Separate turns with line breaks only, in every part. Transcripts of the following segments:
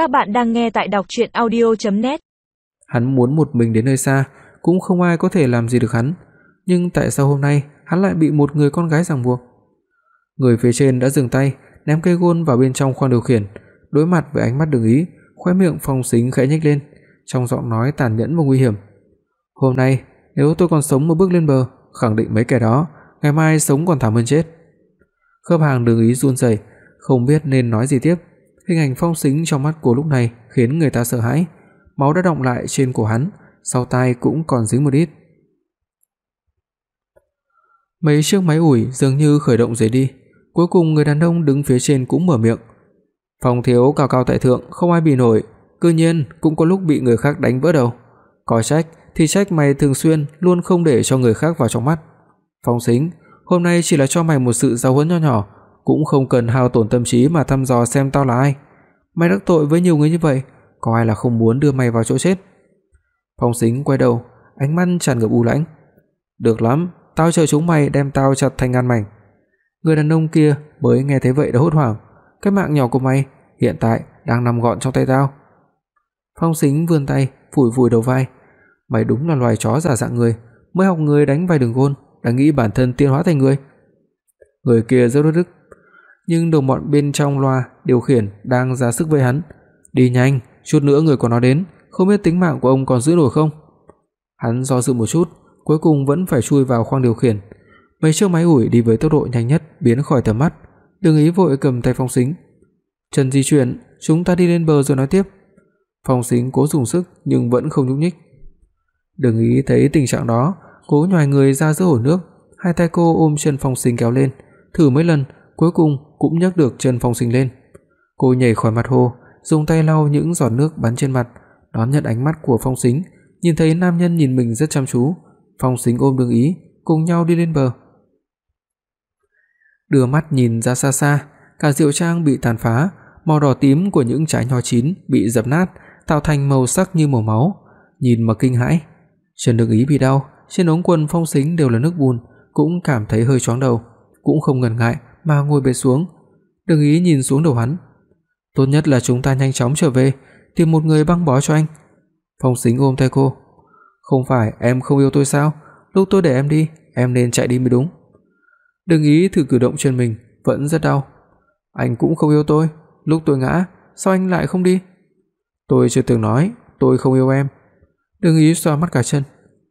Các bạn đang nghe tại đọc audio net
Hắn muốn một mình đến nơi xa, cũng không ai có thể làm gì được hắn, nhưng tại sao hôm nay hắn lại bị một người con gái ràng buộc? Người phía trên đã dừng tay, ném cây gôn vào bên trong khoang điều khiển, đối mặt với ánh mắt Đường Ý, khóe miệng Phong Sính khẽ nhếch lên, trong giọng nói tàn nhẫn và nguy hiểm. "Hôm nay, nếu tôi còn sống mà bước lên bờ, khẳng định mấy kẻ đó ngày mai sống còn thảm hơn chết." Khớp hàng Đường Ý run rẩy, không biết nên nói gì tiếp. Hình ảnh Phong Sính trong mắt cô lúc này khiến người ta sợ hãi, máu đã đọng lại trên cổ hắn, sau tai cũng còn dính một ít. Mấy chiếc máy ủi dường như khởi động rời đi, cuối cùng người đàn ông đứng phía trên cũng mở miệng. Phong thiếu cao cao tại thượng, không ai bị nổi, cư nhiên cũng có lúc bị người khác đánh vỡ đầu. Có trách thì trách mày thường xuyên luôn không để cho người khác vào trong mắt. Phong Sính, hôm nay chỉ là cho mày một sự giáo huấn nho nhỏ, cũng không cần hao tổn tâm trí mà thăm dò xem tao là ai. Mày đắc tội với nhiều người như vậy, có ai là không muốn đưa mày vào chỗ chết. Phong Sính quay đầu, ánh mắt tràn ngập u lãnh. Được lắm, tao chờ chúng mày đem tao chặt thành ngàn mảnh. Người đàn ông kia mới nghe thấy vậy đã hốt hoảng, cái mạng nhỏ của mày hiện tại đang nằm gọn trong tay tao. Phong Sính vươn tay, phủi phủi đầu vai. Mày đúng là loài chó giả dạng người, mới học người đánh vài đường gôn, đã nghĩ bản thân tiến hóa thành người. Người kia rất đức nhưng đồng bọn bên trong loa điều khiển đang ra sức với hắn. Đi nhanh, chút nữa người của nó đến, không biết tính mạng của ông còn giữ nổi không. Hắn do dự một chút, cuối cùng vẫn phải chui vào khoang điều khiển. Mấy chiếc máy ủi đi với tốc độ nhanh nhất biến khỏi tầm mắt, Đừng ý vội cầm tay Phong Sính. "Chân di chuyển, chúng ta đi lên bờ rồi nói tiếp." Phong Sính cố dùng sức nhưng vẫn không nhúc nhích. Đừng ý thấy tình trạng đó, cố nhòi người ra giữa hồ nước, hai tay cô ôm chân Phong Sính kéo lên, thử mấy lần, cuối cùng cũng nhấc được chân Phong Sính lên. Cô nhảy khỏi mặt hồ, dùng tay lau những giọt nước bắn trên mặt, đón nhận ánh mắt của Phong Sính, nhìn thấy nam nhân nhìn mình rất chăm chú, Phong Sính ôm Đường Ý, cùng nhau đi lên bờ. Đưa mắt nhìn ra xa xa, cả rượu trang bị tàn phá, màu đỏ tím của những trái nho chín bị dập nát, tạo thành màu sắc như màu máu, nhìn mà kinh hãi. Trần Đường Ý bị đau, trên ống quần Phong Sính đều là nước bùn, cũng cảm thấy hơi chóng đầu, cũng không ngần ngại mà ngồi bệt xuống. Đường Ý nhìn xuống đầu hắn. Tốt nhất là chúng ta nhanh chóng trở về, tìm một người băng bó cho anh. Phong Sính ôm tay cô. Không phải em không yêu tôi sao? Lúc tôi để em đi, em nên chạy đi mới đúng. Đừng ý thử cử động chân mình, vẫn rất đau. Anh cũng không yêu tôi, lúc tôi ngã, sao anh lại không đi? Tôi chưa từng nói tôi không yêu em. Đừng ý xoa mắt cả chân.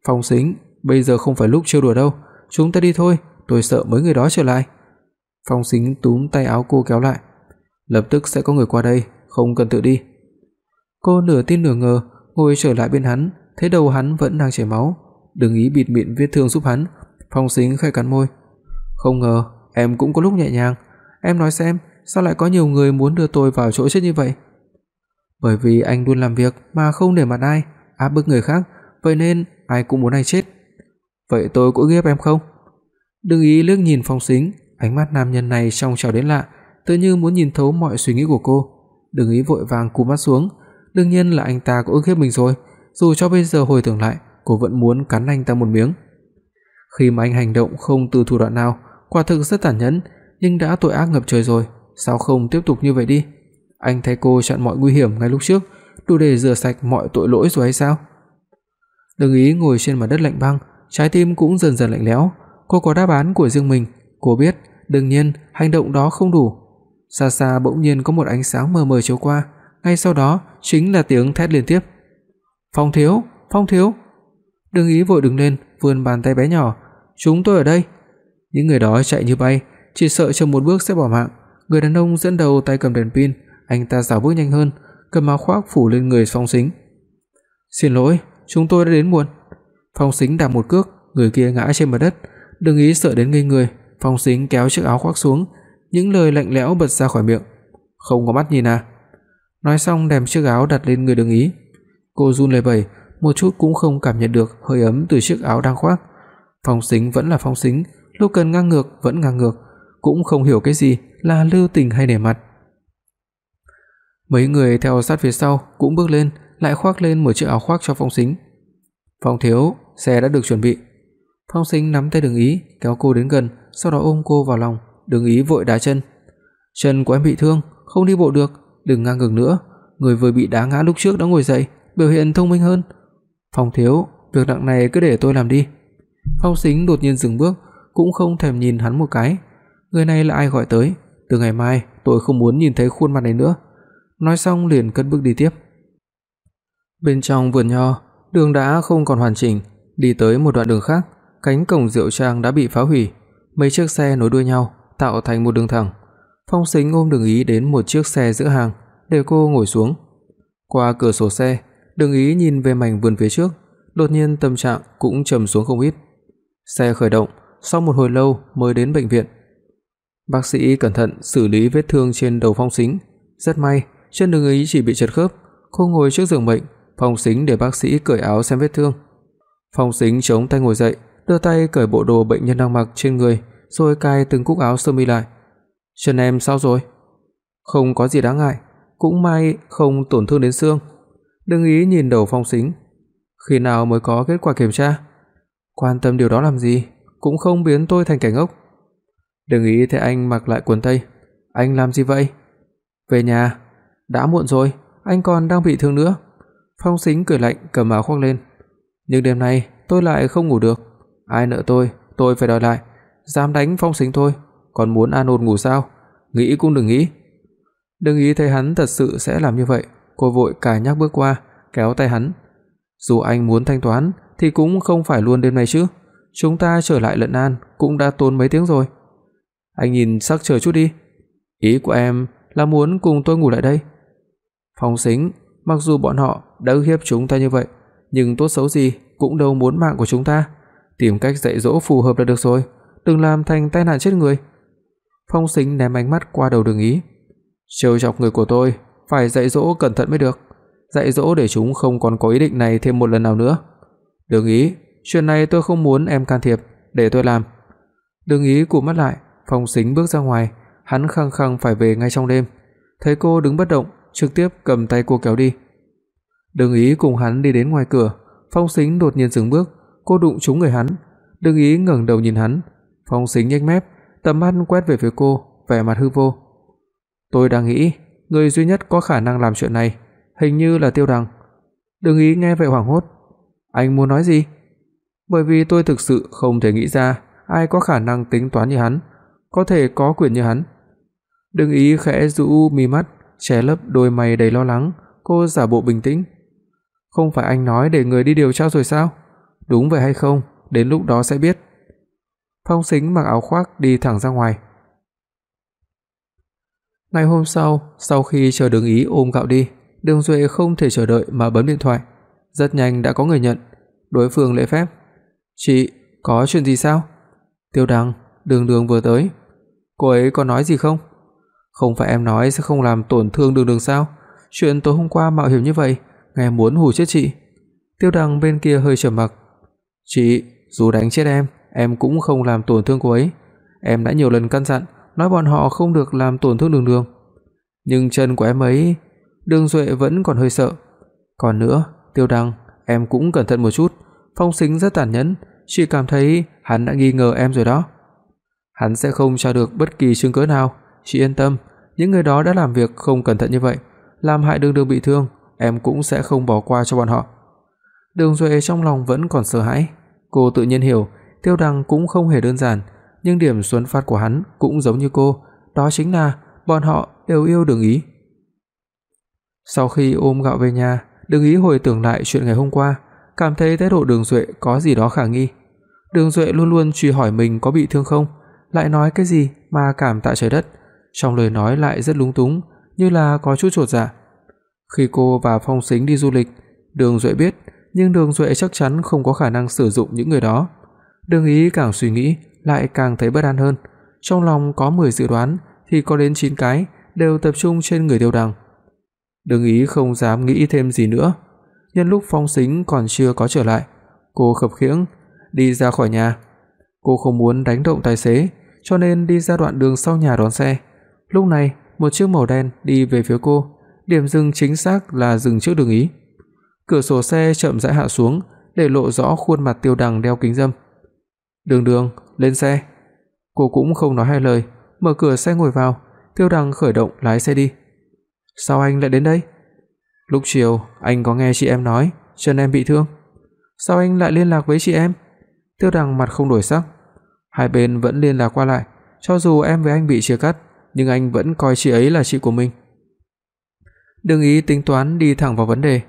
Phong Sính, bây giờ không phải lúc trêu đùa đâu, chúng ta đi thôi, tôi sợ mấy người đó trở lại. Phong Sính túm tay áo cô kéo lại. Lập tức sẽ có người qua đây, không cần tự đi. Cô nửa tin nửa ngờ, ngồi trở lại bên hắn, thấy đầu hắn vẫn đang chảy máu, đừng ý bịt miệng vết thương giúp hắn. Phong Sính khẽ cắn môi. Không ngờ em cũng có lúc nhẹ nhàng, em nói xem, sao lại có nhiều người muốn đưa tôi vào chỗ chết như vậy? Bởi vì anh luôn làm việc mà không để mặt ai, áp bức người khác, vậy nên ai cũng muốn anh chết. Vậy tôi có ghét em không? Đừng ý liếc nhìn Phong Sính, ánh mắt nam nhân này trong trẻo đến lạ, tự như muốn nhìn thấu mọi suy nghĩ của cô. Đừng ý vội vàng cúi mắt xuống, đương nhiên là anh ta có ức hiếp mình rồi, dù cho bây giờ hồi tưởng lại, cô vẫn muốn cắn anh ta một miếng. Khi mà anh hành động không từ thủ đoạn nào, quả thực rất tàn nhẫn, nhưng đã tội ác ngập trời rồi, sao không tiếp tục như vậy đi? Anh thấy cô chặn mọi nguy hiểm ngay lúc trước, đủ để rửa sạch mọi tội lỗi rồi hay sao? Đừng ý ngồi trên mặt đất lạnh băng, trái tim cũng dần dần lạnh lẽo, cô có đáp án của riêng mình, cô biết, đương nhiên hành động đó không đủ. Xa xa bỗng nhiên có một ánh sáng mờ mờ chiếu qua, ngay sau đó chính là tiếng thét liên tiếp. "Phong thiếu, Phong thiếu!" đường ý vội đứng lên, vươn bàn tay bé nhỏ, "Chúng tôi ở đây." Những người đó chạy như bay, chỉ sợ chậm một bước sẽ bỏ mạng. Người đàn ông dẫn đầu tay cầm đèn pin, anh ta giảo bước nhanh hơn, cầm áo khoác phủ lên người Phong Sính. "Xin lỗi, chúng tôi đã đến muộn." Phong Sính đạp một cước, người kia ngã trên mặt đất, đừng ý sợ đến ngây người, Phong Sính kéo chiếc áo khoác xuống, những lời lạnh lẽo bật ra khỏi miệng. "Không có mắt nhìn à?" Nói xong đem chiếc áo đặt lên người Đường Ý. Cô run lẩy bẩy, một chút cũng không cảm nhận được hơi ấm từ chiếc áo đang khoác. Phong Sính vẫn là Phong Sính, lúc cần ngang ngược vẫn ngang ngược, cũng không hiểu cái gì là lưu tình hay nể mặt. Mấy người theo sát phía sau cũng bước lên, lại khoác lên một chiếc áo khoác cho Phong Sính. "Phong thiếu, xe đã được chuẩn bị." Phong Sính nắm tay Đường Ý, kéo cô đến gần, sau đó ôm cô vào lòng, Đường Ý vội đá chân. "Chân của em bị thương, không đi bộ được, đừng ngang ngược nữa, người vừa bị đá ngã lúc trước đã ngồi dậy, biểu hiện thông minh hơn. Phong thiếu, việc nặng này cứ để tôi làm đi." Phong Sính đột nhiên dừng bước, cũng không thèm nhìn hắn một cái. Người này là ai gọi tới? Từ ngày mai tôi không muốn nhìn thấy khuôn mặt này nữa. Nói xong liền cất bước đi tiếp. Bên trong vườn nho, đường đã không còn hoàn chỉnh, đi tới một đoạn đường khác, cánh cổng rượu trang đã bị phá hủy, mấy chiếc xe nối đuôi nhau, tạo thành một đường thẳng. Phong Sính ôm Đường Ý đến một chiếc xe giữa hàng, để cô ngồi xuống. Qua cửa sổ xe, Đường Ý nhìn về mảnh vườn phía trước, đột nhiên tâm trạng cũng trầm xuống không ít. Xe khởi động, sau một hồi lâu mới đến bệnh viện. Bác sĩ cẩn thận xử lý vết thương trên đầu Phong Sính, rất may, chân Đường Ý chỉ bị trật khớp. Cô ngồi trước giường bệnh, Phong Sính để bác sĩ cởi áo xem vết thương. Phong Sính chống tay ngồi dậy, đưa tay cởi bộ đồ bệnh nhân đang mặc trên người, rồi cài từng cúc áo sơ mi lại. "Chân em sao rồi?" "Không có gì đáng ngại, cũng may không tổn thương đến xương." Đừng ý nhìn đầu Phong Sính. "Khi nào mới có kết quả kiểm tra?" "Quan tâm điều đó làm gì, cũng không biến tôi thành kẻ ngốc." Đừng ý thấy anh mặc lại quần tây. "Anh làm gì vậy?" "Về nhà." "Đã muộn rồi, anh còn đang bị thương nữa." Phong Sính cười lạnh cầm áo khoác lên. "Nhưng đêm nay tôi lại không ngủ được, ai nợ tôi, tôi phải đòi lại." Dám đánh Phong Sính thôi, còn muốn an ổn ngủ sao? Nghĩ cũng đừng nghĩ. Đừng ý thấy hắn thật sự sẽ làm như vậy, cô vội cài nhắc bước qua, kéo tay hắn. Dù anh muốn thanh toán thì cũng không phải luôn đêm nay chứ. Chúng ta trở lại Lận An cũng đã tốn mấy tiếng rồi. Anh nhìn sắc trời chút đi. Ý của em là muốn cùng tôi ngủ lại đây. Phong Sính, mặc dù bọn họ đã ức hiếp chúng ta như vậy, nhưng tốt xấu gì cũng đâu muốn mạng của chúng ta, tìm cách dạy dỗ phù hợp là được rồi đừng làm thành tai nạn chết người." Phong Sính ném ánh mắt qua đầu Đường Ý. "Trêu chọc người của tôi, phải dạy dỗ cẩn thận mới được, dạy dỗ để chúng không còn có ý định này thêm một lần nào nữa." "Đường Ý, chuyện này tôi không muốn em can thiệp, để tôi làm." Đường Ý cụp mắt lại, Phong Sính bước ra ngoài, hắn khăng khăng phải về ngay trong đêm. Thấy cô đứng bất động, trực tiếp cầm tay cô kéo đi. Đường Ý cùng hắn đi đến ngoài cửa, Phong Sính đột nhiên dừng bước, cô đụng trúng người hắn. Đường Ý ngẩng đầu nhìn hắn, Phong Sính nhếch mép, tầm mắt quét về phía cô, vẻ mặt hư vô. "Tôi đang nghĩ, người duy nhất có khả năng làm chuyện này, hình như là Tiêu Đằng." Đừng ý nghe vậy hoảng hốt. "Anh muốn nói gì?" "Bởi vì tôi thực sự không thể nghĩ ra ai có khả năng tính toán như hắn, có thể có quyền như hắn." Đừng ý khẽ rũ mi mắt, che lấp đôi mày đầy lo lắng, cô giả bộ bình tĩnh. "Không phải anh nói để người đi điều tra rồi sao? Đúng vậy hay không, đến lúc đó sẽ biết." Phong Sính mặc áo khoác đi thẳng ra ngoài. Ngày hôm sau, sau khi chờ Đường Ý ôm gạo đi, Đường Duệ không thể chờ đợi mà bấm điện thoại. Rất nhanh đã có người nhận. Đối phương lễ phép. "Chị, có chuyện gì sao?" "Tiêu Đăng, Đường Đường vừa tới." "Cô ấy có nói gì không?" "Không phải em nói sẽ không làm tổn thương Đường Đường sao? Chuyện tối hôm qua mạo hiểm như vậy, nghe muốn hù chết chị." Tiêu Đăng bên kia hơi trầm mặc. "Chị, dù đánh chết em, em cũng không làm tổn thương cô ấy. Em đã nhiều lần căn dặn, nói bọn họ không được làm tổn thương Đường Đường. Nhưng chân của em ấy, Đường Duệ vẫn còn hơi sợ. Còn nữa, Tiêu Đăng, em cũng cẩn thận một chút, Phong Sính rất tàn nhẫn, chị cảm thấy hắn đã nghi ngờ em rồi đó. Hắn sẽ không tra được bất kỳ chứng cứ nào, chị yên tâm, những người đó đã làm việc không cẩn thận như vậy, làm hại Đường Đường bị thương, em cũng sẽ không bỏ qua cho bọn họ. Đường Duệ trong lòng vẫn còn sợ hãi, cô tự nhiên hiểu Tiêu Đằng cũng không hề đơn giản, nhưng điểm xuất phát của hắn cũng giống như cô, đó chính là bọn họ đều yêu Đường Ý. Sau khi ôm gạo về nhà, Đường Ý hồi tưởng lại chuyện ngày hôm qua, cảm thấy thái độ Đường Duệ có gì đó khả nghi. Đường Duệ luôn luôn truy hỏi mình có bị thương không, lại nói cái gì mà cảm tạ trời đất, trong lời nói lại rất lúng túng, như là có chút chột dạ. Khi cô và Phong Sính đi du lịch, Đường Duệ biết, nhưng Đường Duệ chắc chắn không có khả năng sử dụng những người đó. Đường Ý càng suy nghĩ lại càng thấy bất an hơn, trong lòng có 10 dự đoán thì có đến 9 cái đều tập trung trên người Tiêu Đằng. Đường Ý không dám nghĩ thêm gì nữa. Nhân lúc Phong Sính còn chưa có trở lại, cô khập khiễng đi ra khỏi nhà. Cô không muốn đánh động tài xế, cho nên đi ra đoạn đường sau nhà đón xe. Lúc này, một chiếc màu đen đi về phía cô, điểm dừng chính xác là dừng trước đường ý. Cửa sổ xe chậm rãi hạ xuống, để lộ rõ khuôn mặt Tiêu Đằng đeo kính râm. "Đường Đường, lên xe." Cô cũng không nói hai lời, mở cửa xe ngồi vào, Tiêu Đằng khởi động lái xe đi. "Sao anh lại đến đây?" Lúc chiều anh có nghe chị em nói chân em bị thương. Sao anh lại liên lạc với chị em? Tiêu Đằng mặt không đổi sắc. Hai bên vẫn liên lạc qua lại, cho dù em với anh bị chia cắt, nhưng anh vẫn coi chị ấy là chị của mình. Đừng ý tính toán đi thẳng vào vấn đề.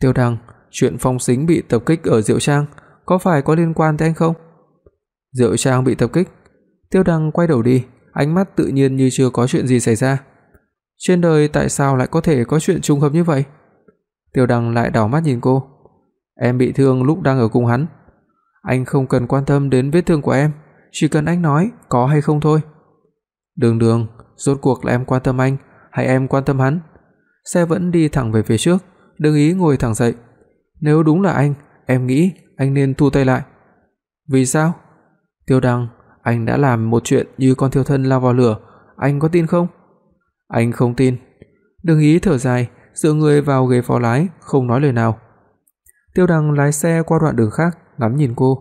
Tiêu Đằng, chuyện Phong Sính bị tập kích ở Diệu Trang có phải có liên quan tới anh không? Diệu Trang bị tập kích. Tiêu Đằng quay đầu đi, ánh mắt tự nhiên như chưa có chuyện gì xảy ra. Trên đời tại sao lại có thể có chuyện trùng hợp như vậy? Tiêu Đằng lại đảo mắt nhìn cô. Em bị thương lúc đang ở cùng hắn. Anh không cần quan tâm đến vết thương của em, chỉ cần anh nói có hay không thôi. Đường Đường, rốt cuộc là em quan tâm anh hay em quan tâm hắn? Xe vẫn đi thẳng về phía trước, Đường Ý ngồi thẳng dậy. Nếu đúng là anh, em nghĩ anh nên thu tay lại. Vì sao? Tiêu Đăng, anh đã làm một chuyện như con thiêu thân lao vào lửa, anh có tin không? Anh không tin. Đừng Ý thở dài, dựa người vào ghế phó lái, không nói lời nào. Tiêu Đăng lái xe qua đoạn đường khác, ngắm nhìn cô.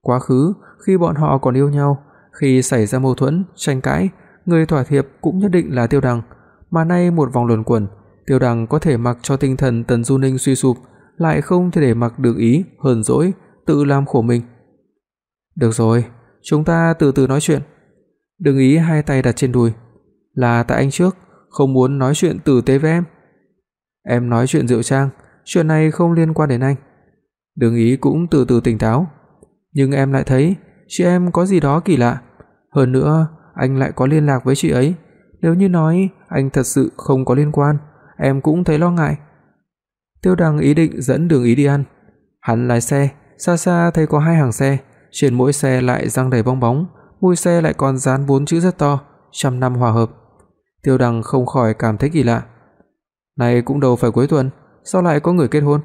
Quá khứ, khi bọn họ còn yêu nhau, khi xảy ra mâu thuẫn, tranh cãi, người thỏa hiệp cũng nhất định là Tiêu Đăng, mà nay một vòng luẩn quẩn, Tiêu Đăng có thể mặc cho tinh thần Tần Du Ninh suy sụp, lại không thể để mặc được ý hờn dỗi, tự làm khổ mình. Được rồi, chúng ta từ từ nói chuyện. Đừng ý hai tay đặt trên đùi. Là tại anh trước, không muốn nói chuyện tử tế với em. Em nói chuyện rượu Trang, chuyện này không liên quan đến anh. Đừng ý cũng từ từ tỉnh táo, nhưng em lại thấy chị em có gì đó kỳ lạ, hơn nữa anh lại có liên lạc với chị ấy, nếu như nói anh thật sự không có liên quan, em cũng thấy lo ngại. Tiêu Đằng ý định dẫn Đường Ý đi ăn. Hắn lái xe, xa xa thấy có hai hàng xe, trên mỗi xe lại răng đầy bong bóng, mui xe lại còn dán bốn chữ rất to, trăm năm hòa hợp. Tiêu Đằng không khỏi cảm thấy kỳ lạ. Này cũng đâu phải cuối tuần, sao lại có người kết hôn?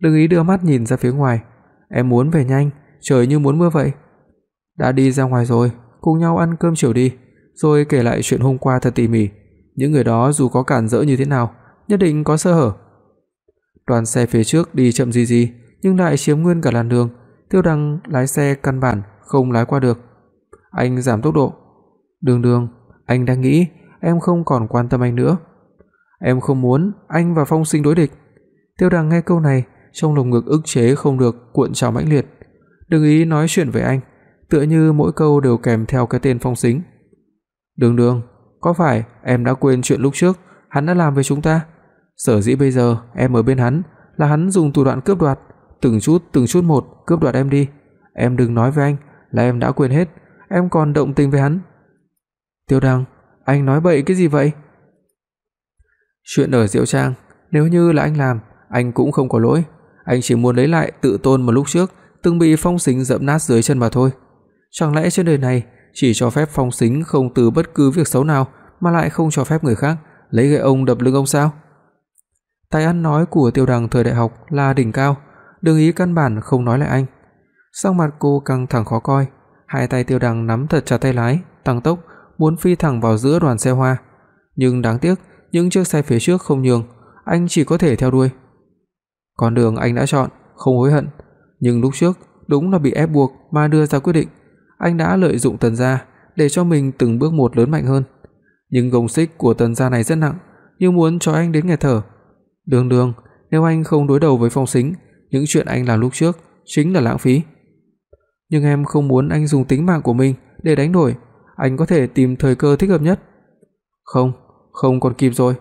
Đừng ý đưa mắt nhìn ra phía ngoài, em muốn về nhanh, trời như muốn mưa vậy. Đã đi ra ngoài rồi, cùng nhau ăn cơm chiều đi, rồi kể lại chuyện hôm qua thật tỉ mỉ, những người đó dù có cản rỡ như thế nào, nhất định có sơ hở. Đoàn xe phía trước đi chậm gì gì, nhưng lại chiếm nguyên cả làn đường, Tiêu Đăng lái xe căn bản không lái qua được. Anh giảm tốc độ. "Đường Đường, anh đang nghĩ em không còn quan tâm anh nữa. Em không muốn anh và Phong Sinh đối địch." Tiêu Đăng nghe câu này, trong lồng ngực ức chế không được cuộn trào mãnh liệt. Đừng ý nói chuyện với anh, tựa như mỗi câu đều kèm theo cái tên Phong Sính. "Đường Đường, có phải em đã quên chuyện lúc trước hắn đã làm với chúng ta? Sở dĩ bây giờ em ở bên hắn là hắn dùng thủ đoạn cướp đoạt, từng chút từng chút một cướp đoạt em đi. Em đừng nói với anh là em đã quên hết, em còn động tình với hắn." Tiêu Đăng, anh nói bậy cái gì vậy? Chuyện ở Diệu Trang, nếu như là anh làm, anh cũng không có lỗi, anh chỉ muốn lấy lại tự tôn mà lúc trước từng bị Phong Sính dẫm nát dưới chân mà thôi. Chẳng lẽ trên đời này chỉ cho phép Phong Sính không từ bất cứ việc xấu nào mà lại không cho phép người khác lấy gậy ông đập lưng ông sao? Tài ăn nói của Tiêu Đằng thời đại học là đỉnh cao, đường ý căn bản không nói lại anh. Sắc mặt cô căng thẳng khó coi, hai tay Tiêu Đằng nắm thật chặt tay lái, tăng tốc, muốn phi thẳng vào giữa đoàn xe hoa, nhưng đáng tiếc, những chiếc xe phía trước không nhường, anh chỉ có thể theo đuôi. Con đường anh đã chọn, không hối hận, nhưng lúc trước đúng là bị ép buộc mà đưa ra quyết định, anh đã lợi dụng Tần gia để cho mình từng bước một lớn mạnh hơn. Nhưng gông xích của Tần gia này rất nặng, như muốn cho anh đến nghẹt thở. Đường Đường, nếu anh không đối đầu với Phong Sính, những chuyện anh làm lúc trước chính là lãng phí. Nhưng em không muốn anh dùng tính mạng của mình để đánh đổi, anh có thể tìm thời cơ thích hợp nhất. Không, không còn kịp rồi.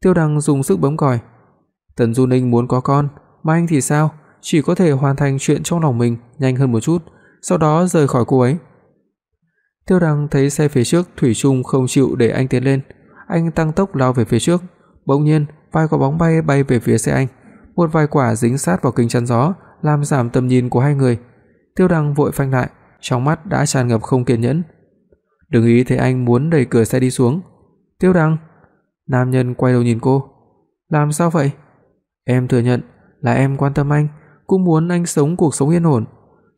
Tiêu Đăng dùng sức bấm còi. Tần Du Ninh muốn có con, mà anh thì sao? Chỉ có thể hoàn thành chuyện trong lòng mình nhanh hơn một chút, sau đó rời khỏi cô ấy. Tiêu Đăng thấy xe phía trước thủy chung không chịu để anh tiến lên, anh tăng tốc lao về phía trước, bỗng nhiên vai có bóng bay bay về phía xe anh, một vài quả dính sát vào kính chắn gió, làm giảm tầm nhìn của hai người. Tiêu Đăng vội phanh lại, trong mắt đã tràn ngập không kiên nhẫn. Đừng ý thấy anh muốn đẩy cửa xe đi xuống. "Tiêu Đăng." Nam nhân quay đầu nhìn cô. "Làm sao vậy?" "Em thừa nhận là em quan tâm anh, cũng muốn anh sống cuộc sống yên ổn.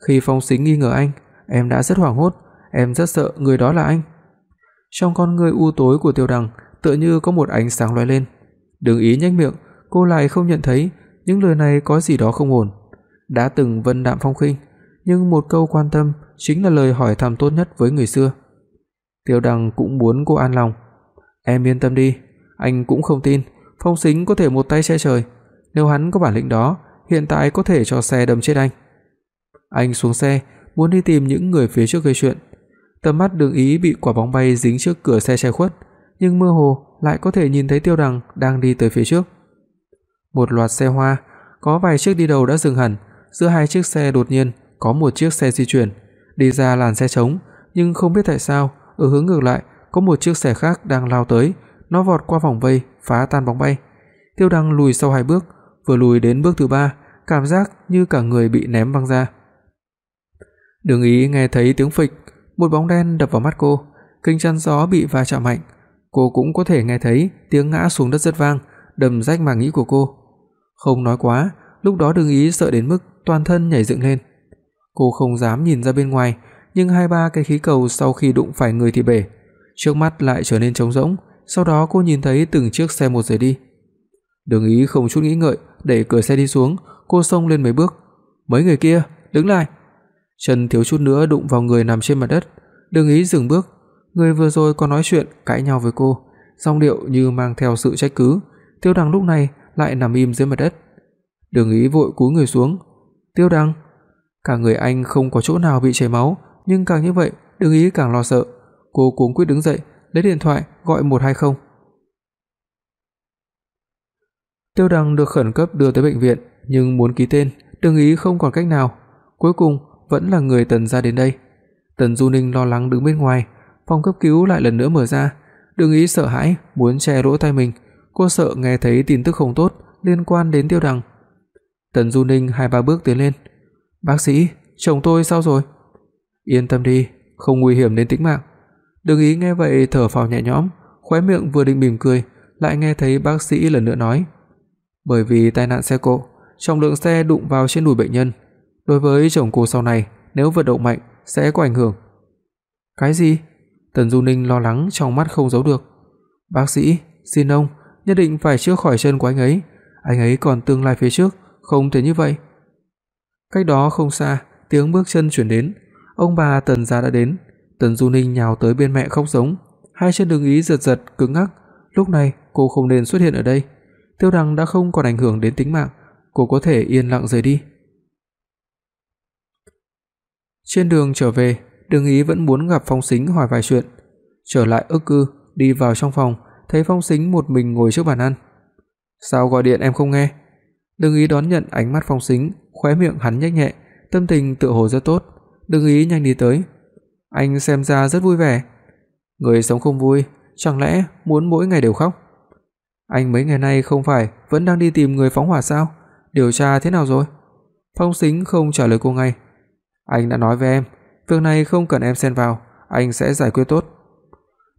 Khi Phong Sính nghi ngờ anh, em đã rất hoảng hốt, em rất sợ người đó là anh." Trong con người u tối của Tiêu Đằng tựa như có một ánh sáng lóe lên. Đừng ý nhếch miệng, cô lại không nhận thấy những lời này có gì đó không ổn. Đã từng vân đạm phong khinh, nhưng một câu quan tâm chính là lời hỏi thăm tốt nhất với người xưa. Tiêu Đằng cũng muốn cô an lòng. "Em yên tâm đi, anh cũng không tin, Phong Sính có thể một tay che trời, nếu hắn có bản lĩnh đó, hiện tại có thể cho xe đâm chết anh. Anh xuống xe, muốn đi tìm những người phía trước gây chuyện. Tầm mắt Đường Ý bị quả bóng bay dính trước cửa xe che khuất, nhưng mơ hồ lại có thể nhìn thấy Tiêu Đằng đang đi tới phía trước. Một loạt xe hoa, có vài chiếc đi đầu đã dừng hẳn, giữa hai chiếc xe đột nhiên có một chiếc xe di chuyển, đi ra làn xe trống, nhưng không biết tại sao, ở hướng ngược lại có một chiếc xe khác đang lao tới, nó vọt qua vòng vây, phá tan bóng bay. Tiêu Đăng lùi sau hai bước, vừa lùi đến bước thứ ba, cảm giác như cả người bị ném văng ra. Đường Ý nghe thấy tiếng phịch, một bóng đen đập vào mắt cô, kính chắn gió bị va chạm mạnh. Cô cũng có thể nghe thấy tiếng ngã xuống đất rất vang, đâm rách màng nhĩ của cô. Không nói quá, lúc đó Đường Ý sợ đến mức toàn thân nhảy dựng lên. Cô không dám nhìn ra bên ngoài, nhưng hai ba cái khí cầu sau khi đụng phải người thì bể, trước mắt lại trở nên trống rỗng, sau đó cô nhìn thấy từng chiếc xe một rời đi. Đường Ý không chút nghĩ ngợi, đẩy cửa xe đi xuống, cô xông lên mấy bước. "Mấy người kia, đứng lại." Chân thiếu chút nữa đụng vào người nằm trên mặt đất. Đường Ý dừng bước, người vừa rồi còn nói chuyện cãi nhau với cô, giọng điệu như mang theo sự trách cứ. Tiêu Đằng lúc này lại nằm im dưới mặt đất. Đường Ý vội cúi người xuống. "Tiêu Đằng." Cả người anh không có chỗ nào bị chảy máu, nhưng càng như vậy, Đường Ý càng lo sợ. Cô cuống quýt đứng dậy, lấy điện thoại gọi 120. Tiêu Đằng được khẩn cấp đưa tới bệnh viện, nhưng muốn ký tên, Đường Ý không còn cách nào, cuối cùng vẫn là người Tần gia đến đây. Tần Du Ninh lo lắng đứng bên ngoài, phòng cấp cứu lại lần nữa mở ra, Đường Ý sợ hãi muốn che lỗ tai mình, cô sợ nghe thấy tin tức không tốt liên quan đến Tiêu Đằng. Tần Du Ninh hai ba bước tiến lên. "Bác sĩ, chồng tôi sao rồi?" "Yên tâm đi, không nguy hiểm đến tính mạng." Đường Ý nghe vậy thở phào nhẹ nhõm, khóe miệng vừa định mỉm cười, lại nghe thấy bác sĩ lần nữa nói: "Bởi vì tai nạn xe cộ, trọng lượng xe đụng vào trên đùi bệnh nhân, đối với chồng cô sau này nếu vận động mạnh sẽ có ảnh hưởng." "Cái gì?" Tần Du Ninh lo lắng trong mắt không giấu được. "Bác sĩ, xin ông nhất định phải chữa khỏi chân của anh ấy, anh ấy còn tương lai phía trước, không thể như vậy." Cách đó không xa, tiếng bước chân truyền đến, ông bà Tần gia đã đến, Tần Du Ninh nhào tới bên mẹ khóc giống, hai chân Đường Ý giật giật cứng ngắc, lúc này cô không nên xuất hiện ở đây. Tiêu đăng đã không còn ảnh hưởng đến tính mạng, cô có thể yên lặng rời đi. Trên đường trở về, Đường Ý vẫn muốn gặp Phong Sính hỏi vài chuyện. Trở lại ức cư, đi vào trong phòng, thấy Phong Sính một mình ngồi trước bàn ăn. "Sao gọi điện em không nghe?" Đường Ý đón nhận ánh mắt Phong Sính, khóe miệng hắn nhếch nhẹ, tâm tình tựa hồ rất tốt. Đường Ý nhanh đi tới, anh xem ra rất vui vẻ. Người sống không vui, chẳng lẽ muốn mỗi ngày đều khóc? Anh mấy ngày nay không phải vẫn đang đi tìm người phóng hỏa sao? Điều tra thế nào rồi? Phong Sính không trả lời cô ngay. Anh đã nói với em, việc này không cần em xen vào, anh sẽ giải quyết tốt.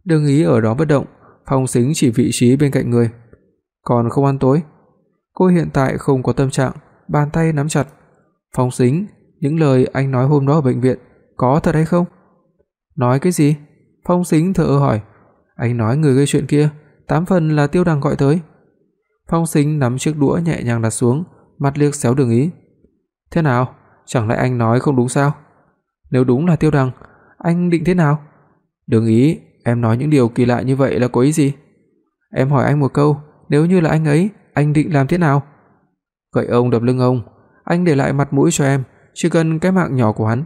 Đừng ý ở đó bất động, Phong Sính chỉ vị trí bên cạnh người. Còn không ăn tối. Cô hiện tại không có tâm trạng, bàn tay nắm chặt. Phong Sính, những lời anh nói hôm đó ở bệnh viện có thật hay không? Nói cái gì? Phong Sính thở hỏi. Anh nói người gây chuyện kia, tám phần là Tiêu Đằng gọi tới. Phong Sính nắm chiếc đũa nhẹ nhàng đặt xuống, mặt liếc xéo Đường Ý. Thế nào, chẳng lẽ anh nói không đúng sao? Nếu đúng là Tiêu Đằng, anh định thế nào? Đường Ý, em nói những điều kỳ lạ như vậy là có ý gì? Em hỏi anh một câu, nếu như là anh ấy, anh định làm thế nào? Cậy ông đập lưng ông, anh để lại mặt mũi cho em, chỉ cần cái mạng nhỏ của hắn.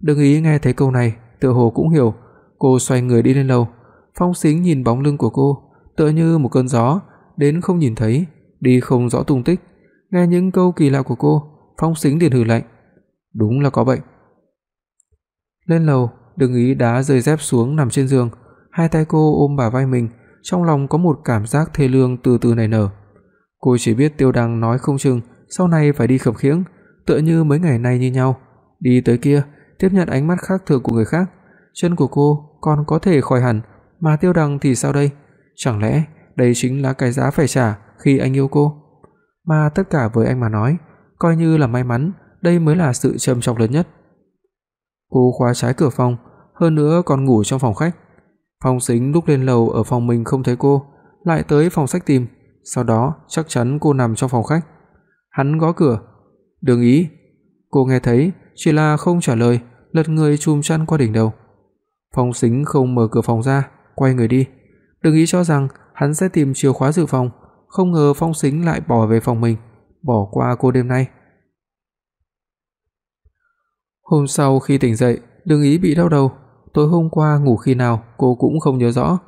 Đừng Ý nghe thấy câu này, tựa hồ cũng hiểu, cô xoay người đi lên lầu. Phong Sính nhìn bóng lưng của cô, tựa như một cơn gió, đến không nhìn thấy, đi không rõ tung tích. Nghe những câu kỳ lạ của cô, Phong Sính liền hừ lạnh, đúng là có bệnh. Lên lầu, Đừng ý đá rơi dép xuống nằm trên giường, hai tay cô ôm bả vai mình, trong lòng có một cảm giác thê lương từ từ nảy nở. Cô chỉ biết Tiêu Đăng nói không chừng sau này phải đi khập khiễng, tựa như mấy ngày nay như nhau, đi tới kia tiếp nhận ánh mắt khác thường của người khác, chân của cô còn có thể khỏi hẳn, mà Tiêu Đằng thì sao đây? Chẳng lẽ đây chính là cái giá phải trả khi anh yêu cô? Mà tất cả với anh mà nói, coi như là may mắn, đây mới là sự trầm trọng lớn nhất. Cô khóa trái cửa phòng, hơn nữa còn ngủ trong phòng khách. Phong Sính lúc lên lầu ở phòng mình không thấy cô, lại tới phòng sách tìm, sau đó chắc chắn cô nằm trong phòng khách. Hắn gõ cửa. "Đường Ý." Cô nghe thấy chỉ là không trả lời, lật người chùm chăn qua đỉnh đầu. Phong Sính không mở cửa phòng ra, quay người đi. đường ý cho rằng hắn sẽ tìm chìa khóa dự phòng, không ngờ Phong Sính lại bỏ về phòng mình, bỏ qua cô đêm nay. Hôm sau khi tỉnh dậy, Đường Ý bị đau đầu, tối hôm qua ngủ khi nào cô cũng không nhớ rõ.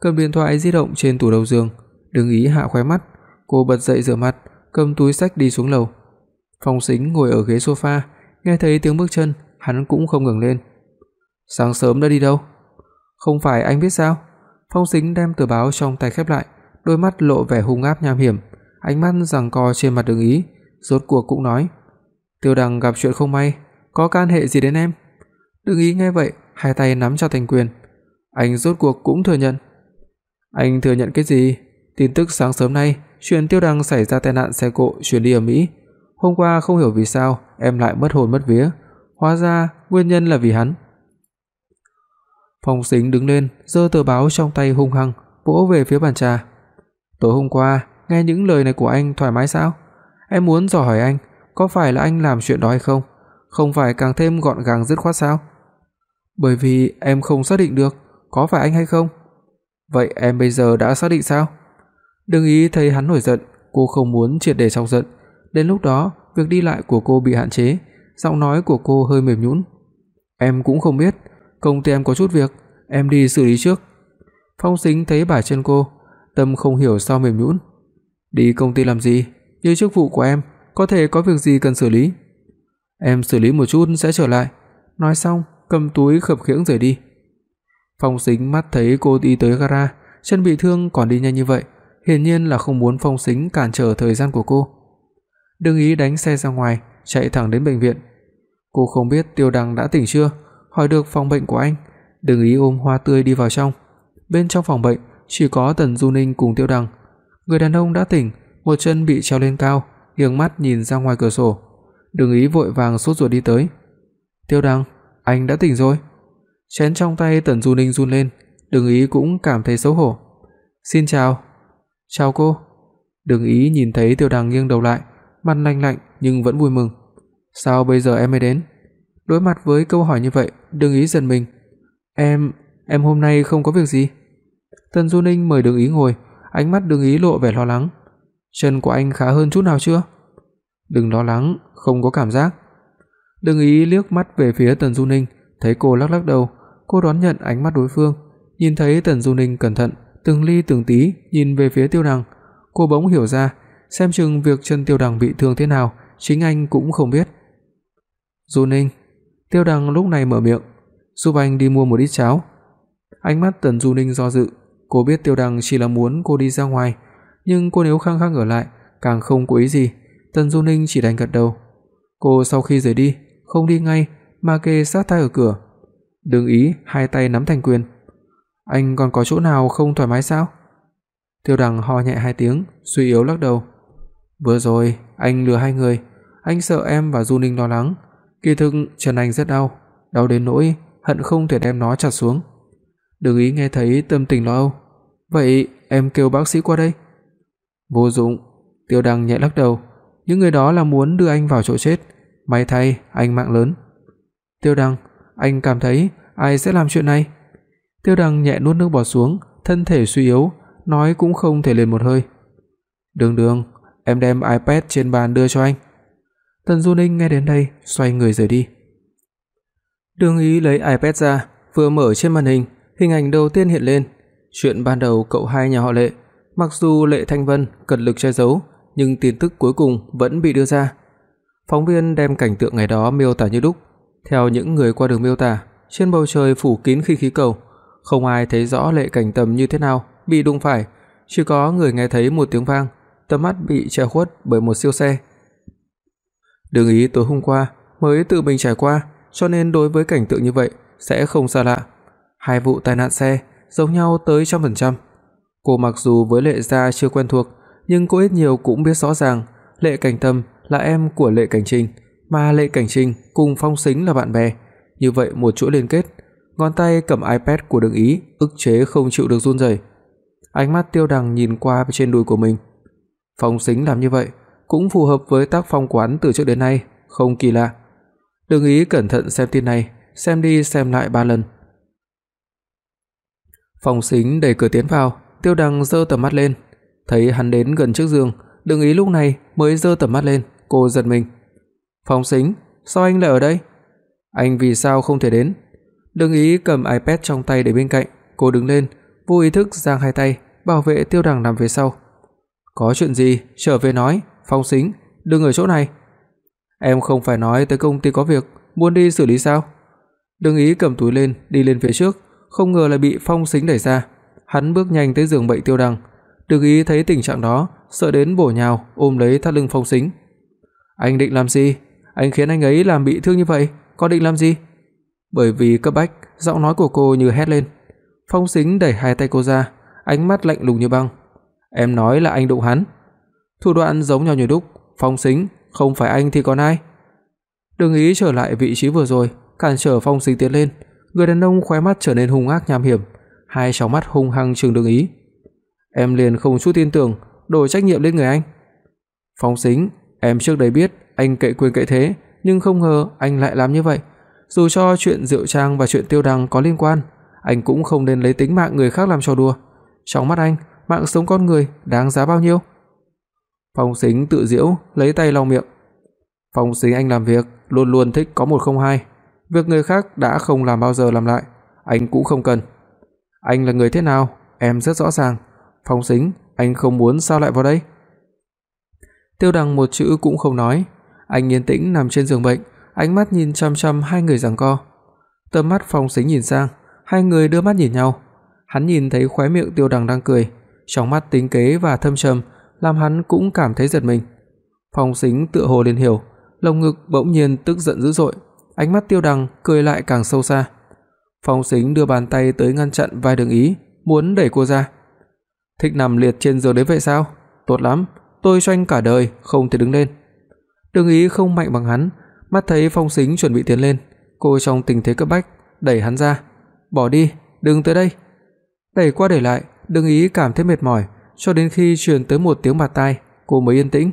Cầm điện thoại di động trên tủ đầu giường, Đường Ý hạ khóe mắt, cô bật dậy rửa mặt, cầm túi xách đi xuống lầu. Phong Sính ngồi ở ghế sofa, nghe thấy tiếng bước chân, hắn cũng không ngẩng lên. "Sáng sớm đã đi đâu?" "Không phải anh biết sao?" Phong Sính đem tờ báo trong tay khép lại, đôi mắt lộ vẻ hung ác nham hiểm, ánh mắt giằng co trên mặt Đường Ý, rốt cuộc cũng nói: "Tiêu Đằng gặp chuyện không may, có can hệ gì đến em?" Đường Ý nghe vậy, hai tay nắm chặt thành quyền. Anh rốt cuộc cũng thừa nhận. Anh thừa nhận cái gì? Tin tức sáng sớm nay, chuyện Tiêu Đăng xảy ra tai nạn xe cộ chuyển đi ở Mỹ. Hôm qua không hiểu vì sao em lại mất hồn mất vía, hóa ra nguyên nhân là vì hắn. Phong Sính đứng lên, giơ tờ báo trong tay hung hăng vỗ về phía bàn trà. "Tối hôm qua, nghe những lời này của anh thoải mái sao? Em muốn dò hỏi anh, có phải là anh làm chuyện đó hay không? Không phải càng thêm gọn gàng dứt khoát sao?" "Bởi vì em không xác định được có phải anh hay không." "Vậy em bây giờ đã xác định sao?" Đừng ý thấy hắn nổi giận, cô không muốn triệt để trong giận, đến lúc đó việc đi lại của cô bị hạn chế, giọng nói của cô hơi mềm nhũn. "Em cũng không biết, công ty em có chút việc, em đi xử lý trước." Phong Sính thấy bả chân cô, tâm không hiểu sao mềm nhũn. "Đi công ty làm gì? Như chức vụ của em, có thể có việc gì cần xử lý?" "Em xử lý một chút sẽ trở lại." Nói xong, cầm túi khập khiễng rời đi. Phong Sính mắt thấy cô đi tới gara, chân bị thương còn đi nhanh như vậy, hiển nhiên là không muốn Phong Sính cản trở thời gian của cô. Đừng ý đánh xe ra ngoài, chạy thẳng đến bệnh viện. Cô không biết Tiêu Đăng đã tỉnh chưa, hỏi được phòng bệnh của anh, Đừng ý ôm hoa tươi đi vào trong. Bên trong phòng bệnh chỉ có Tần Du Ninh cùng Tiêu Đăng. Người đàn ông đã tỉnh, một chân bị treo lên cao, nghiêng mắt nhìn ra ngoài cửa sổ. Đừng ý vội vàng sốt ruột đi tới. "Tiêu Đăng, anh đã tỉnh rồi." Chén trong tay Tần Du Ninh run lên, Đường ý cũng cảm thấy xấu hổ. "Xin chào." "Chào cô." Đường ý nhìn thấy Tiêu Đăng nghiêng đầu lại, mặt lạnh lạnh nhưng vẫn vui mừng. "Sao bây giờ em mới đến?" Đối mặt với câu hỏi như vậy, Đường ý dần mình. "Em, em hôm nay không có việc gì?" Tần Du Ninh mời Đường Ý ngồi, ánh mắt Đường Ý lộ vẻ lo lắng. "Chân của anh khá hơn chút nào chưa?" "Đừng lo lắng, không có cảm giác." Đừng Ý liếc mắt về phía Tần Du Ninh, thấy cô lắc lắc đầu, cô đón nhận ánh mắt đối phương, nhìn thấy Tần Du Ninh cẩn thận, từng ly từng tí nhìn về phía Tiêu Đằng, cô bỗng hiểu ra, xem chừng việc chân Tiêu Đằng bị thương thế nào, chính anh cũng không biết. "Du Ninh." Tiêu Đằng lúc này mở miệng, "Giúp anh đi mua một ít cháo." Ánh mắt Tần Du Ninh do dự, cô biết Tiêu Đằng chỉ là muốn cô đi ra ngoài, nhưng cô nếu khăng khăng ở lại, càng không có ý gì, Tần Du Ninh chỉ đành gật đầu. Cô sau khi rời đi, không đi ngay mà kề sát tai ở cửa. Đừng ý hai tay nắm thành quyền. Anh còn có chỗ nào không thoải mái sao? Tiêu Đằng ho nhẹ hai tiếng, suy yếu lắc đầu. Vừa rồi anh lừa hai người, anh sợ em và Du Ninh lo lắng, kỳ thực chân anh rất đau, đau đến nỗi hận không thể đem nó chặt xuống. Đừng ý nghe thấy tâm tình lo âu. Vậy em kêu bác sĩ qua đây. Vô dụng, Tiêu Đằng nhẹ lắc đầu, những người đó là muốn đưa anh vào chỗ chết, may thay anh mạng lớn. Tiêu Đăng, anh cảm thấy ai sẽ làm chuyện này? Tiêu Đăng nhẹ nuốt nước bọt xuống, thân thể suy yếu, nói cũng không thể lên một hơi. "Đường Đường, em đem iPad trên bàn đưa cho anh." Tần Du Ninh nghe đến đây, xoay người rời đi. Đường Ý lấy iPad ra, vừa mở trên màn hình, hình ảnh đầu tiên hiện lên, chuyện ban đầu cậu hai nhà họ Lệ, mặc dù Lệ Thanh Vân cật lực che giấu, nhưng tin tức cuối cùng vẫn bị đưa ra. Phóng viên đem cảnh tượng ngày đó miêu tả như đúc, theo những người qua đường miêu tả, trên bầu trời phủ kín khí khí cầu, không ai thấy rõ Lệ Cảnh Tầm như thế nào bị đụng phải, chỉ có người nghe thấy một tiếng vang, tầm mắt bị che khuất bởi một siêu xe. Đường ý tối hôm qua mới tự mình trải qua, cho nên đối với cảnh tượng như vậy sẽ không xa lạ. Hai vụ tai nạn xe giống nhau tới trăm phần trăm. Cô mặc dù với Lệ gia chưa quen thuộc, nhưng cô ít nhiều cũng biết rõ ràng Lệ Cảnh Tâm là em của Lệ Cảnh Trình, mà Lệ Cảnh Trình cùng Phong Sính là bạn bè, như vậy một chuỗi liên kết, ngón tay cầm iPad của Đường Ý, ức chế không chịu được run rẩy. Ánh mắt Tiêu Đằng nhìn qua trên đùi của mình. Phong Sính làm như vậy cũng phù hợp với tác phong quán từ trước đến nay, không kỳ lạ. Đường Ý cẩn thận xem tin này, xem đi xem lại ba lần. Phong Sính đẩy cửa tiến vào, Tiêu Đằng giơ tầm mắt lên. Thấy hắn đến gần trước giường, Đừng Ý lúc này mới giơ tầm mắt lên, cô giật mình. "Phong Sính, sao anh lại ở đây? Anh vì sao không thể đến?" Đừng Ý cầm iPad trong tay để bên cạnh, cô đứng lên, vô ý thức giang hai tay, bảo vệ Tiêu Đằng nằm phía sau. "Có chuyện gì, trở về nói, Phong Sính, đừng ở chỗ này." "Em không phải nói tới công ty có việc, muốn đi xử lý sao?" Đừng Ý cầm túi lên, đi lên phía trước, không ngờ lại bị Phong Sính đẩy ra. Hắn bước nhanh tới giường bệnh Tiêu Đằng. Đức Ý thấy tình trạng đó, sợ đến bổ nhào ôm lấy thắt lưng Phong Sính. "Anh định làm gì? Anh khiến anh ấy làm bị thương như vậy, có định làm gì?" Bởi vì cấp bách, giọng nói của cô như hét lên. Phong Sính đẩy hai tay cô ra, ánh mắt lạnh lùng như băng. "Em nói là anh đụng hắn." Thủ đoạn giống nhau như đúc, Phong Sính, không phải anh thì còn ai? đương Ý trở lại vị trí vừa rồi, cản trở Phong Sính tiến lên, người đàn ông khóe mắt trở nên hung ác nham hiểm, hai tròng mắt hung hăng trừng Đường Ý. Em liền không chút tin tưởng, đổ trách nhiệm lên người anh. Phong Sính, em trước đây biết anh cậy quyền cậy thế, nhưng không ngờ anh lại làm như vậy. Dù cho chuyện Diệu Trang và chuyện Tiêu Đăng có liên quan, anh cũng không nên lấy tính mạng người khác làm trò đùa. Trong mắt anh, mạng sống con người đáng giá bao nhiêu? Phong Sính tự giễu, lấy tay lau miệng. Phong Sính anh làm việc luôn luôn thích có một không hai, việc người khác đã không làm bao giờ làm lại, anh cũng không cần. Anh là người thế nào, em rất rõ ràng. Phong Sính, anh không muốn sao lại vào đây? Tiêu Đằng một chữ cũng không nói, anh yên tĩnh nằm trên giường bệnh, ánh mắt nhìn chằm chằm hai người giằng co. Tầm mắt Phong Sính nhìn sang, hai người đưa mắt nhìn nhau. Hắn nhìn thấy khóe miệng Tiêu Đằng đang cười, trong mắt tính kế và thâm trầm, làm hắn cũng cảm thấy giật mình. Phong Sính tựa hồ liền hiểu, lồng ngực bỗng nhiên tức giận dữ dội, ánh mắt Tiêu Đằng cười lại càng sâu xa. Phong Sính đưa bàn tay tới ngăn chặn vai Đường Ý, muốn đẩy cô ra. Thích nằm liệt trên giường đấy vậy sao? Tốt lắm, tôi cho anh cả đời không thể đứng lên. Đường Ý không mạnh bằng hắn, mắt thấy Phong Sính chuẩn bị tiến lên, cô trong tình thế cấp bách đẩy hắn ra, "Bỏ đi, đừng tới đây." Đẩy qua đẩy lại, Đường Ý cảm thấy mệt mỏi, cho đến khi truyền tới một tiếng bạt tai, cô mới yên tĩnh.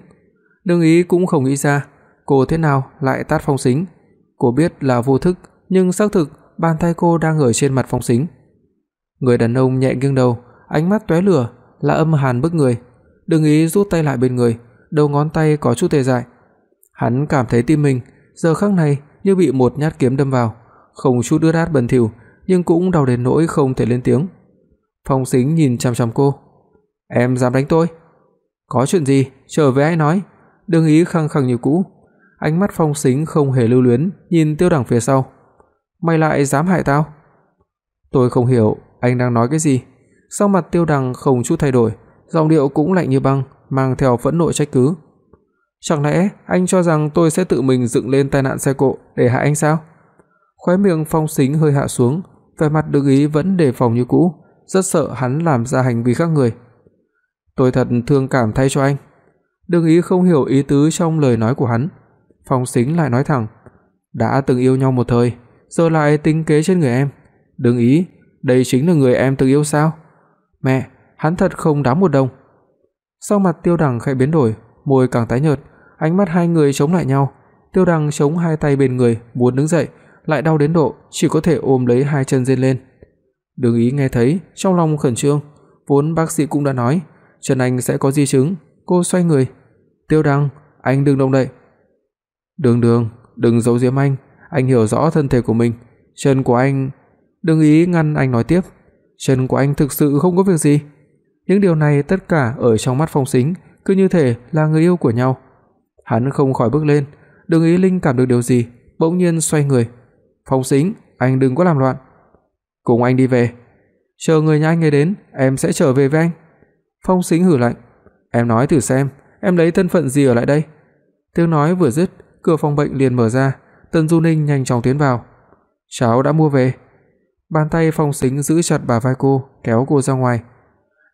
Đường Ý cũng không nghĩ ra cô thế nào lại tát Phong Sính. Cô biết là vô thức, nhưng xác thực bàn tay cô đang ở trên mặt Phong Sính. Người đàn ông nhẹ nghiêng đầu, ánh mắt tóe lửa, là âm hàn bức người. Đường Ý rút tay lại bên người, đầu ngón tay có chút tê dại. Hắn cảm thấy tim mình giờ khắc này như bị một nhát kiếm đâm vào, không chút ướt át bẩn thỉu, nhưng cũng đau đến nỗi không thể lên tiếng. Phong Sính nhìn chằm chằm cô. "Em dám đánh tôi?" "Có chuyện gì, trở về hãy nói." Đường Ý khăng khăng như cũ. Ánh mắt Phong Sính không hề lưu luyến, nhìn Tiêu Đẳng phía sau. "Mày lại dám hại tao?" "Tôi không hiểu anh đang nói cái gì." Sắc mặt Tiêu Đằng không chút thay đổi, giọng điệu cũng lạnh như băng, mang theo phẫn nộ trách cứ. Chẳng lẽ anh cho rằng tôi sẽ tự mình dựng lên tai nạn xe cộ để hại anh sao? Khóe miệng Phong Sính hơi hạ xuống, vẻ mặt Đường Ý vẫn đề phòng như cũ, rất sợ hắn làm ra hành vi khác người. Tôi thật thương cảm thay cho anh. Đường Ý không hiểu ý tứ trong lời nói của hắn. Phong Sính lại nói thẳng, đã từng yêu nhau một thời, giờ lại tính kế trên người em. Đường Ý, đây chính là người em từng yêu sao? Mẹ, hắn thật không đáng một đồng. Sau mặt Tiêu Đằng khẽ biến đổi, môi càng tái nhợt, ánh mắt hai người chống lại nhau. Tiêu Đằng chống hai tay bên người, muốn đứng dậy, lại đau đến độ chỉ có thể ôm lấy hai chân rên lên. Đường Ý nghe thấy, trong lòng khẩn trương, vốn bác sĩ cũng đã nói, chân anh sẽ có di chứng, cô xoay người. "Tiêu Đằng, anh đừng động đậy." "Đường Đường, đừng giấu giếm anh, anh hiểu rõ thân thể của mình, chân của anh..." Đường Ý ngăn anh nói tiếp, chân của anh thực sự không có việc gì. Những điều này tất cả ở trong mắt Phong Sính cứ như thể là người yêu của nhau. Hắn không khỏi bước lên, Đường Ý Linh cảm được điều gì, bỗng nhiên xoay người. "Phong Sính, anh đừng có làm loạn. Cùng anh đi về. Chờ người nhà anh ấy đến, em sẽ trở về với anh." Phong Sính hừ lạnh, "Em nói thử xem, em lấy thân phận gì ở lại đây?" Tiếng nói vừa dứt, cửa phòng bệnh liền mở ra, Tần Du Ninh nhanh chóng tiến vào. "Cháu đã mua về." Bàn tay Phong Sính giữ chặt bả vai cô, kéo cô ra ngoài.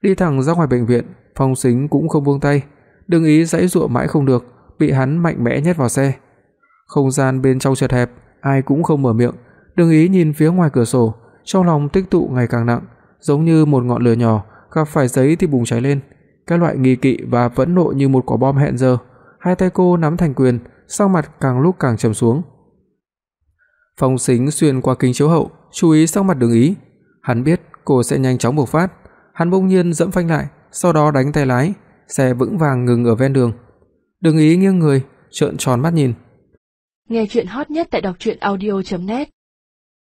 Đi thẳng ra ngoài bệnh viện, Phong Sính cũng không buông tay, đừng ý giãy giụa mãi không được, bị hắn mạnh mẽ nhét vào xe. Không gian bên trong chật hẹp, ai cũng không mở miệng, đừng ý nhìn phía ngoài cửa sổ, trong lòng tích tụ ngày càng nặng, giống như một ngọn lửa nhỏ gặp phải giấy thì bùng cháy lên. Cái loại nghi kỵ và phẫn nộ như một quả bom hẹn giờ, hai tay cô nắm thành quyền, sắc mặt càng lúc càng trầm xuống. Phong Sính xuyên qua kính chiếu hậu, chú ý sắc mặt Đường Ý. Hắn biết cô sẽ nhanh chóng bộc phát, hắn bỗng nhiên giẫm phanh lại, sau đó đánh tay lái, xe vững vàng ngừng ở ven đường. đường ý nghiêng người, trợn tròn mắt nhìn.
Nghe truyện hot nhất tại doctruyenaudio.net